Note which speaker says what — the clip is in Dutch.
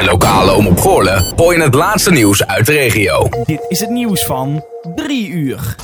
Speaker 1: Bij lokale Omroep Goorlen hoor je het laatste nieuws uit de regio.
Speaker 2: Dit is het nieuws van 3 uur.